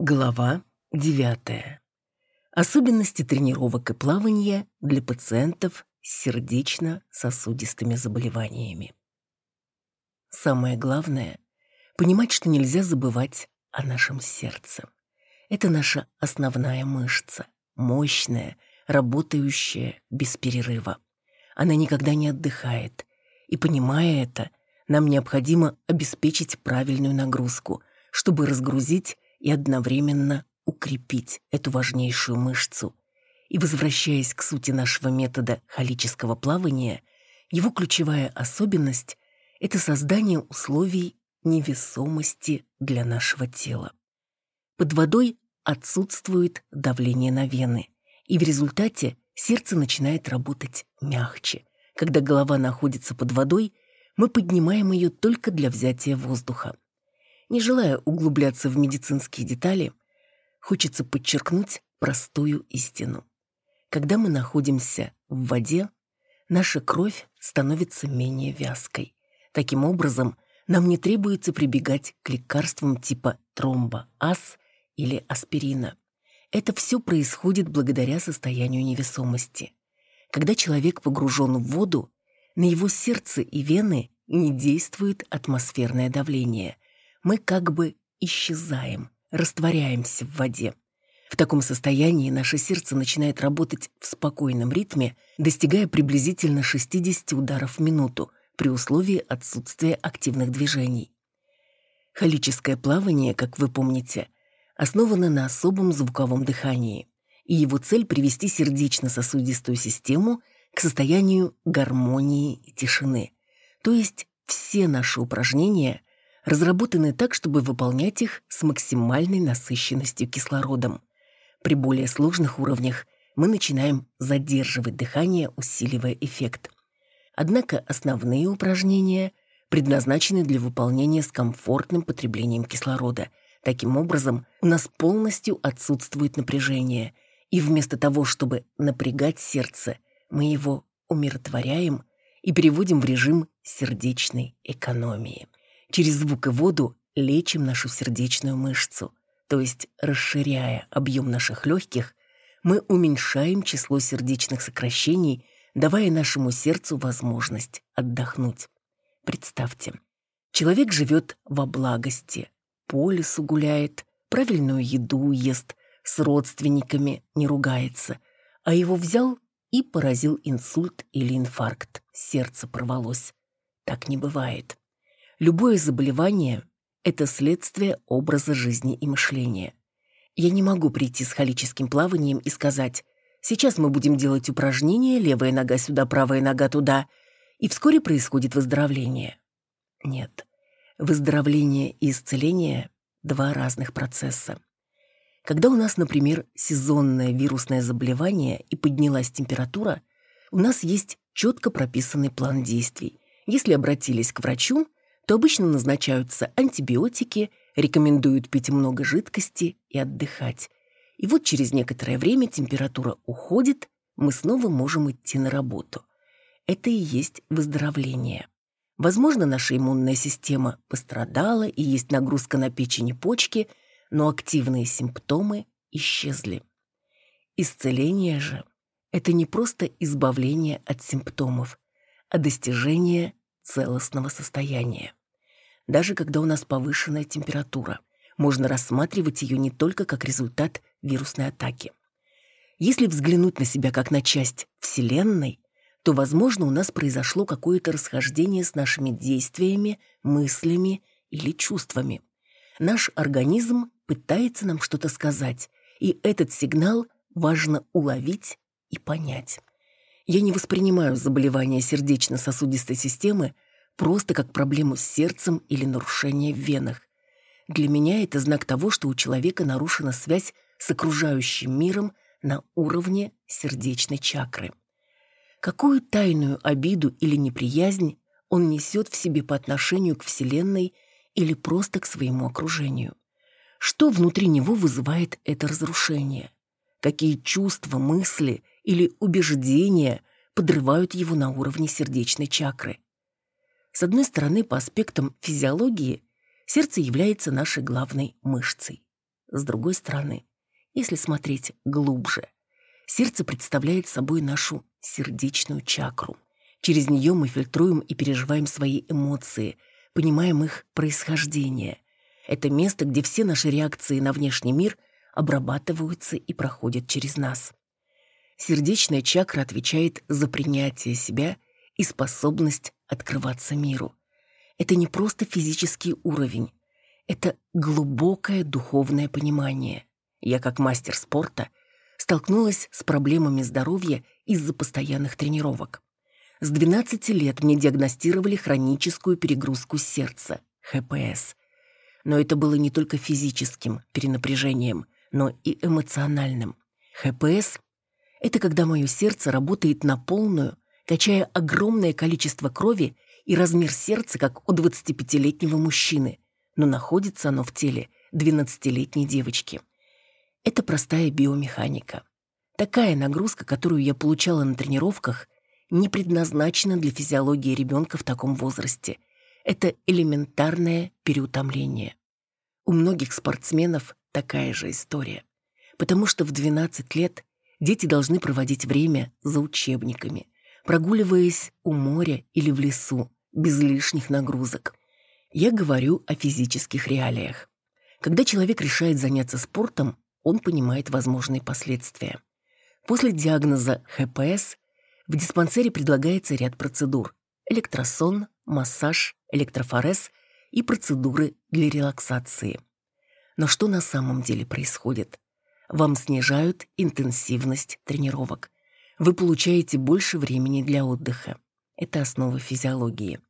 Глава 9. Особенности тренировок и плавания для пациентов с сердечно-сосудистыми заболеваниями. Самое главное – понимать, что нельзя забывать о нашем сердце. Это наша основная мышца, мощная, работающая без перерыва. Она никогда не отдыхает, и, понимая это, нам необходимо обеспечить правильную нагрузку, чтобы разгрузить и одновременно укрепить эту важнейшую мышцу. И возвращаясь к сути нашего метода холического плавания, его ключевая особенность – это создание условий невесомости для нашего тела. Под водой отсутствует давление на вены, и в результате сердце начинает работать мягче. Когда голова находится под водой, мы поднимаем ее только для взятия воздуха. Не желая углубляться в медицинские детали, хочется подчеркнуть простую истину. Когда мы находимся в воде, наша кровь становится менее вязкой. Таким образом, нам не требуется прибегать к лекарствам типа тромба, ас или аспирина. Это все происходит благодаря состоянию невесомости. Когда человек погружен в воду, на его сердце и вены не действует атмосферное давление, мы как бы исчезаем, растворяемся в воде. В таком состоянии наше сердце начинает работать в спокойном ритме, достигая приблизительно 60 ударов в минуту при условии отсутствия активных движений. Холическое плавание, как вы помните, основано на особом звуковом дыхании, и его цель – привести сердечно-сосудистую систему к состоянию гармонии и тишины. То есть все наши упражнения разработаны так, чтобы выполнять их с максимальной насыщенностью кислородом. При более сложных уровнях мы начинаем задерживать дыхание, усиливая эффект. Однако основные упражнения предназначены для выполнения с комфортным потреблением кислорода. Таким образом, у нас полностью отсутствует напряжение, и вместо того, чтобы напрягать сердце, мы его умиротворяем и переводим в режим сердечной экономии. Через звук и воду лечим нашу сердечную мышцу, то есть, расширяя объем наших легких, мы уменьшаем число сердечных сокращений, давая нашему сердцу возможность отдохнуть. Представьте, человек живет во благости, по лесу гуляет, правильную еду ест, с родственниками не ругается, а его взял и поразил инсульт или инфаркт, сердце порвалось. Так не бывает. Любое заболевание – это следствие образа жизни и мышления. Я не могу прийти с холическим плаванием и сказать «сейчас мы будем делать упражнения, левая нога сюда, правая нога туда», и вскоре происходит выздоровление. Нет, выздоровление и исцеление – два разных процесса. Когда у нас, например, сезонное вирусное заболевание и поднялась температура, у нас есть четко прописанный план действий. Если обратились к врачу, то обычно назначаются антибиотики, рекомендуют пить много жидкости и отдыхать. И вот через некоторое время температура уходит, мы снова можем идти на работу. Это и есть выздоровление. Возможно, наша иммунная система пострадала и есть нагрузка на печень и почки, но активные симптомы исчезли. Исцеление же – это не просто избавление от симптомов, а достижение целостного состояния. Даже когда у нас повышенная температура, можно рассматривать ее не только как результат вирусной атаки. Если взглянуть на себя как на часть Вселенной, то, возможно, у нас произошло какое-то расхождение с нашими действиями, мыслями или чувствами. Наш организм пытается нам что-то сказать, и этот сигнал важно уловить и понять. Я не воспринимаю заболевания сердечно-сосудистой системы просто как проблему с сердцем или нарушение в венах. Для меня это знак того, что у человека нарушена связь с окружающим миром на уровне сердечной чакры. Какую тайную обиду или неприязнь он несет в себе по отношению к Вселенной или просто к своему окружению? Что внутри него вызывает это разрушение? Какие чувства, мысли – или убеждения подрывают его на уровне сердечной чакры. С одной стороны, по аспектам физиологии, сердце является нашей главной мышцей. С другой стороны, если смотреть глубже, сердце представляет собой нашу сердечную чакру. Через нее мы фильтруем и переживаем свои эмоции, понимаем их происхождение. Это место, где все наши реакции на внешний мир обрабатываются и проходят через нас. Сердечная чакра отвечает за принятие себя и способность открываться миру. Это не просто физический уровень, это глубокое духовное понимание. Я, как мастер спорта, столкнулась с проблемами здоровья из-за постоянных тренировок. С 12 лет мне диагностировали хроническую перегрузку сердца, ХПС. Но это было не только физическим перенапряжением, но и эмоциональным. ХПС – это когда мое сердце работает на полную, качая огромное количество крови и размер сердца, как у 25-летнего мужчины, но находится оно в теле 12-летней девочки. Это простая биомеханика. Такая нагрузка, которую я получала на тренировках, не предназначена для физиологии ребенка в таком возрасте. Это элементарное переутомление. У многих спортсменов такая же история. Потому что в 12 лет дети должны проводить время за учебниками, прогуливаясь у моря или в лесу, без лишних нагрузок. Я говорю о физических реалиях. Когда человек решает заняться спортом, он понимает возможные последствия. После диагноза ХПС в диспансере предлагается ряд процедур – электросон, массаж, электрофорез и процедуры для релаксации. Но что на самом деле происходит? Вам снижают интенсивность тренировок. Вы получаете больше времени для отдыха. Это основа физиологии.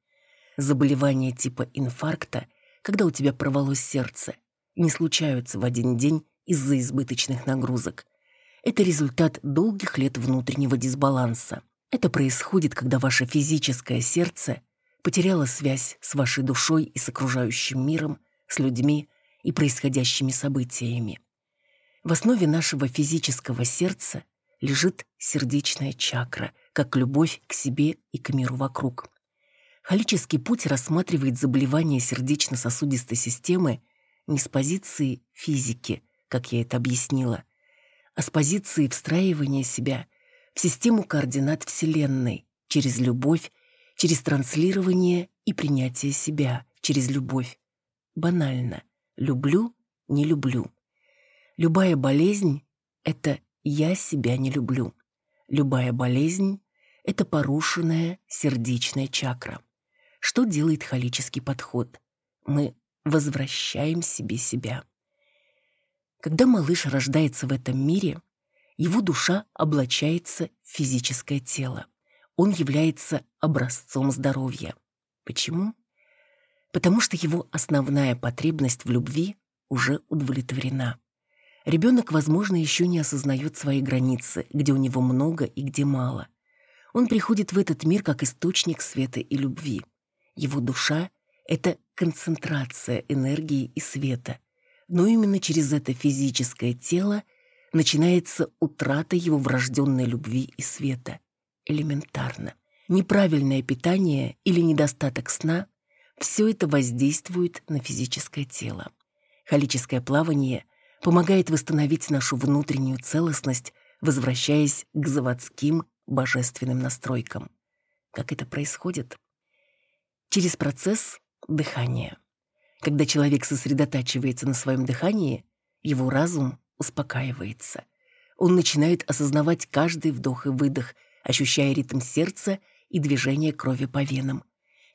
Заболевания типа инфаркта, когда у тебя порвалось сердце, не случаются в один день из-за избыточных нагрузок. Это результат долгих лет внутреннего дисбаланса. Это происходит, когда ваше физическое сердце потеряло связь с вашей душой и с окружающим миром, с людьми и происходящими событиями. В основе нашего физического сердца лежит сердечная чакра, как любовь к себе и к миру вокруг. Халический путь рассматривает заболевания сердечно-сосудистой системы не с позиции физики, как я это объяснила, а с позиции встраивания себя в систему координат Вселенной через любовь, через транслирование и принятие себя через любовь. Банально. Люблю, не люблю. Любая болезнь — это «я себя не люблю». Любая болезнь — это порушенная сердечная чакра. Что делает холический подход? Мы возвращаем себе себя. Когда малыш рождается в этом мире, его душа облачается в физическое тело. Он является образцом здоровья. Почему? Потому что его основная потребность в любви уже удовлетворена. Ребенок, возможно, еще не осознает свои границы, где у него много и где мало. Он приходит в этот мир как источник света и любви. Его душа — это концентрация энергии и света. Но именно через это физическое тело начинается утрата его врожденной любви и света. Элементарно. Неправильное питание или недостаток сна – все это воздействует на физическое тело. Холическое плавание помогает восстановить нашу внутреннюю целостность, возвращаясь к заводским божественным настройкам. Как это происходит? через процесс дыхания. Когда человек сосредотачивается на своем дыхании, его разум успокаивается. Он начинает осознавать каждый вдох и выдох, ощущая ритм сердца и движение крови по венам.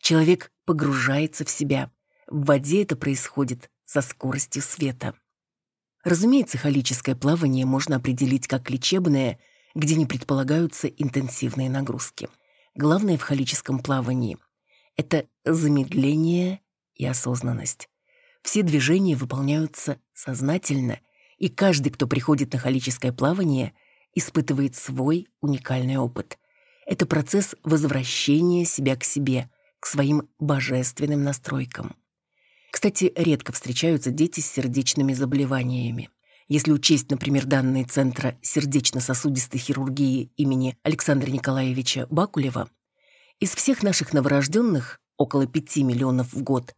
Человек погружается в себя. В воде это происходит со скоростью света. Разумеется, холическое плавание можно определить как лечебное, где не предполагаются интенсивные нагрузки. Главное в холическом плавании – это замедление и осознанность. Все движения выполняются сознательно, и каждый, кто приходит на холическое плавание, испытывает свой уникальный опыт. Это процесс возвращения себя к себе, к своим божественным настройкам. Кстати, редко встречаются дети с сердечными заболеваниями. Если учесть, например, данные Центра сердечно-сосудистой хирургии имени Александра Николаевича Бакулева, из всех наших новорожденных, около 5 миллионов в год,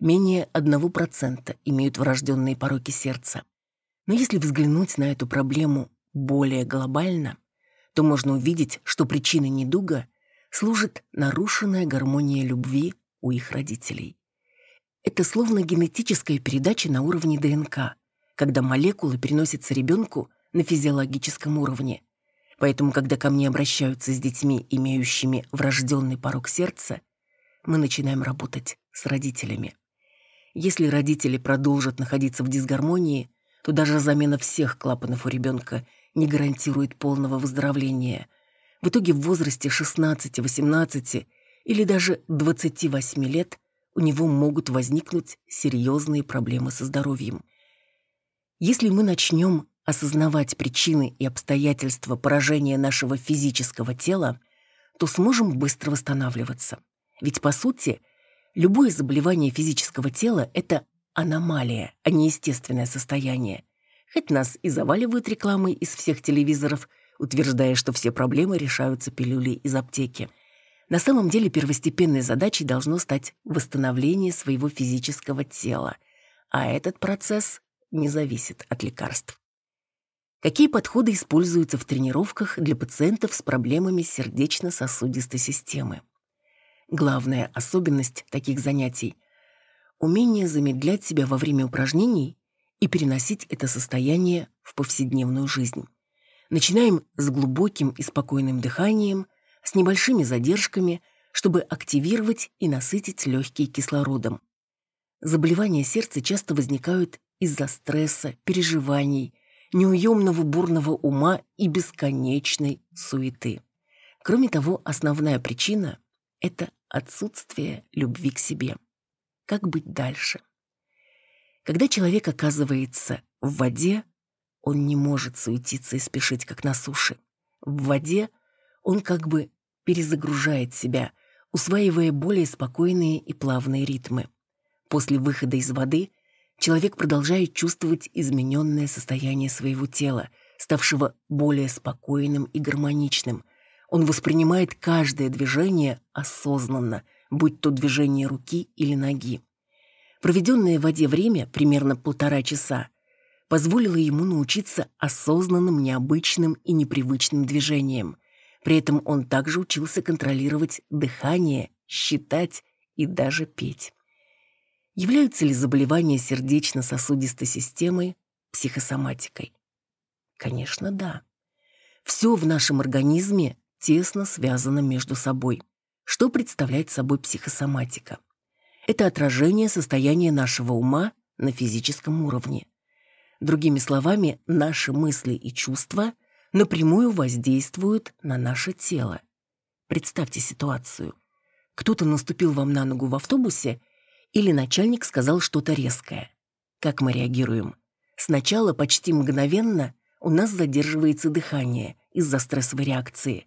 менее 1% имеют врожденные пороки сердца. Но если взглянуть на эту проблему более глобально, то можно увидеть, что причиной недуга служит нарушенная гармония любви у их родителей. Это словно генетическая передача на уровне ДНК, когда молекулы переносятся ребенку на физиологическом уровне. Поэтому, когда ко мне обращаются с детьми, имеющими врожденный порог сердца, мы начинаем работать с родителями. Если родители продолжат находиться в дисгармонии, то даже замена всех клапанов у ребенка не гарантирует полного выздоровления. В итоге в возрасте 16, 18 или даже 28 лет у него могут возникнуть серьезные проблемы со здоровьем. Если мы начнем осознавать причины и обстоятельства поражения нашего физического тела, то сможем быстро восстанавливаться. Ведь, по сути, любое заболевание физического тела – это аномалия, а не естественное состояние. Хоть нас и заваливают рекламой из всех телевизоров, утверждая, что все проблемы решаются пилюлей из аптеки – на самом деле первостепенной задачей должно стать восстановление своего физического тела, а этот процесс не зависит от лекарств. Какие подходы используются в тренировках для пациентов с проблемами сердечно-сосудистой системы? Главная особенность таких занятий – умение замедлять себя во время упражнений и переносить это состояние в повседневную жизнь. Начинаем с глубоким и спокойным дыханием, с небольшими задержками, чтобы активировать и насытить легкие кислородом. Заболевания сердца часто возникают из-за стресса, переживаний, неуемного бурного ума и бесконечной суеты. Кроме того, основная причина – это отсутствие любви к себе. Как быть дальше? Когда человек оказывается в воде, он не может суетиться и спешить, как на суше. В воде – он как бы перезагружает себя, усваивая более спокойные и плавные ритмы. После выхода из воды человек продолжает чувствовать измененное состояние своего тела, ставшего более спокойным и гармоничным. Он воспринимает каждое движение осознанно, будь то движение руки или ноги. Проведенное в воде время, примерно полтора часа, позволило ему научиться осознанным, необычным и непривычным движениям. При этом он также учился контролировать дыхание, считать и даже петь. Являются ли заболевания сердечно-сосудистой системы психосоматикой? Конечно, да. Все в нашем организме тесно связано между собой. Что представляет собой психосоматика? Это отражение состояния нашего ума на физическом уровне. Другими словами, наши мысли и чувства напрямую воздействуют на наше тело. Представьте ситуацию. Кто-то наступил вам на ногу в автобусе или начальник сказал что-то резкое. Как мы реагируем? Сначала почти мгновенно у нас задерживается дыхание из-за стрессовой реакции.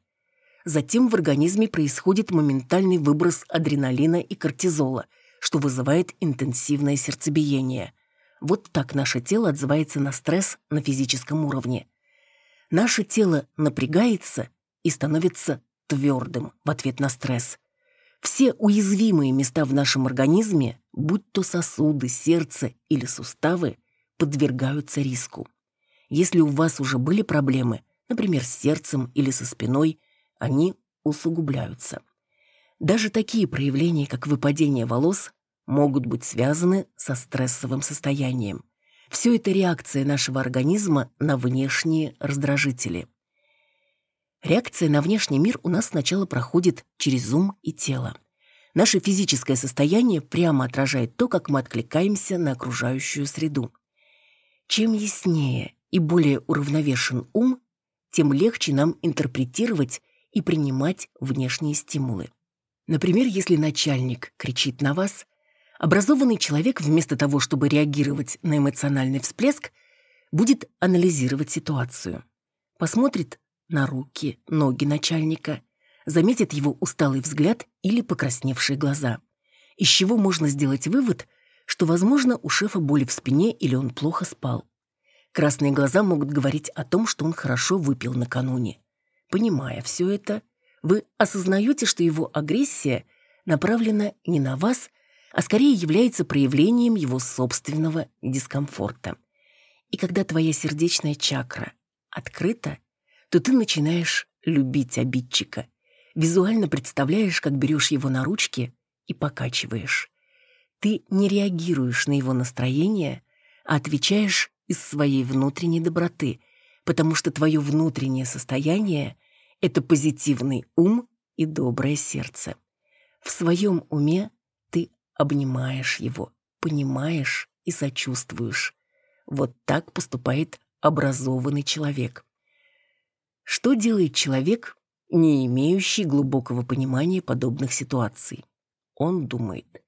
Затем в организме происходит моментальный выброс адреналина и кортизола, что вызывает интенсивное сердцебиение. Вот так наше тело отзывается на стресс на физическом уровне наше тело напрягается и становится твердым в ответ на стресс. Все уязвимые места в нашем организме, будь то сосуды, сердце или суставы, подвергаются риску. Если у вас уже были проблемы, например, с сердцем или со спиной, они усугубляются. Даже такие проявления, как выпадение волос, могут быть связаны со стрессовым состоянием. Все это реакция нашего организма на внешние раздражители. Реакция на внешний мир у нас сначала проходит через ум и тело. Наше физическое состояние прямо отражает то, как мы откликаемся на окружающую среду. Чем яснее и более уравновешен ум, тем легче нам интерпретировать и принимать внешние стимулы. Например, если начальник кричит на вас, Образованный человек вместо того, чтобы реагировать на эмоциональный всплеск, будет анализировать ситуацию. Посмотрит на руки, ноги начальника, заметит его усталый взгляд или покрасневшие глаза. Из чего можно сделать вывод, что, возможно, у шефа боли в спине или он плохо спал. Красные глаза могут говорить о том, что он хорошо выпил накануне. Понимая все это, вы осознаете, что его агрессия направлена не на вас, а скорее является проявлением его собственного дискомфорта. И когда твоя сердечная чакра открыта, то ты начинаешь любить обидчика. Визуально представляешь, как берешь его на ручки и покачиваешь. Ты не реагируешь на его настроение, а отвечаешь из своей внутренней доброты, потому что твое внутреннее состояние — это позитивный ум и доброе сердце. В своем уме обнимаешь его, понимаешь и сочувствуешь. Вот так поступает образованный человек. Что делает человек, не имеющий глубокого понимания подобных ситуаций? Он думает,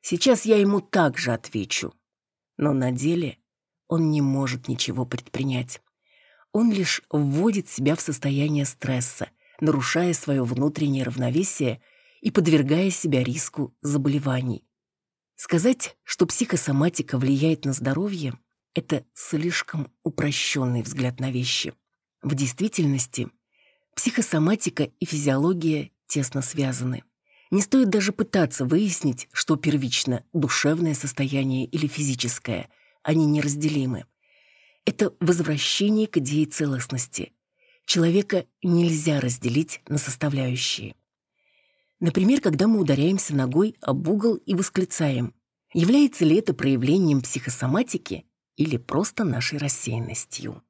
сейчас я ему также отвечу. Но на деле он не может ничего предпринять. Он лишь вводит себя в состояние стресса, нарушая свое внутреннее равновесие и подвергая себя риску заболеваний. Сказать, что психосоматика влияет на здоровье, это слишком упрощенный взгляд на вещи. В действительности психосоматика и физиология тесно связаны. Не стоит даже пытаться выяснить, что первично – душевное состояние или физическое. Они неразделимы. Это возвращение к идее целостности. Человека нельзя разделить на составляющие. Например, когда мы ударяемся ногой об угол и восклицаем, является ли это проявлением психосоматики или просто нашей рассеянностью.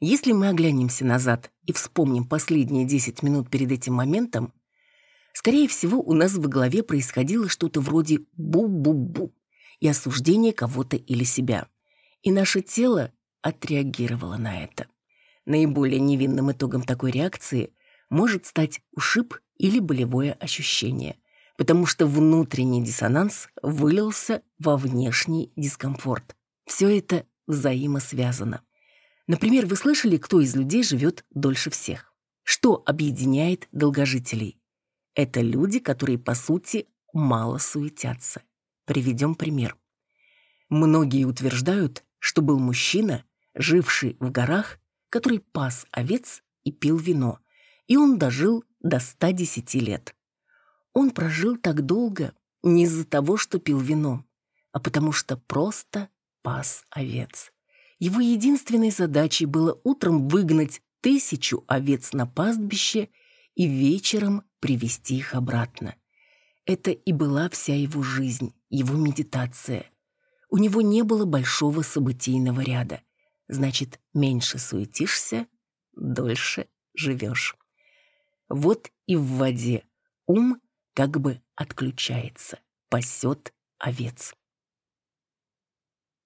Если мы оглянемся назад и вспомним последние 10 минут перед этим моментом, скорее всего, у нас в голове происходило что-то вроде «бу-бу-бу» и осуждение кого-то или себя. И наше тело отреагировало на это. Наиболее невинным итогом такой реакции может стать ушиб или болевое ощущение, потому что внутренний диссонанс вылился во внешний дискомфорт. Все это взаимосвязано. Например, вы слышали, кто из людей живет дольше всех? Что объединяет долгожителей? Это люди, которые, по сути, мало суетятся. Приведем пример. Многие утверждают, что был мужчина, живший в горах, который пас овец и пил вино, и он дожил до 110 лет. Он прожил так долго не из-за того, что пил вино, а потому что просто пас овец. Его единственной задачей было утром выгнать тысячу овец на пастбище и вечером привести их обратно. Это и была вся его жизнь, его медитация. У него не было большого событийного ряда. Значит, меньше суетишься, дольше живешь. Вот и в воде ум как бы отключается, пасет овец.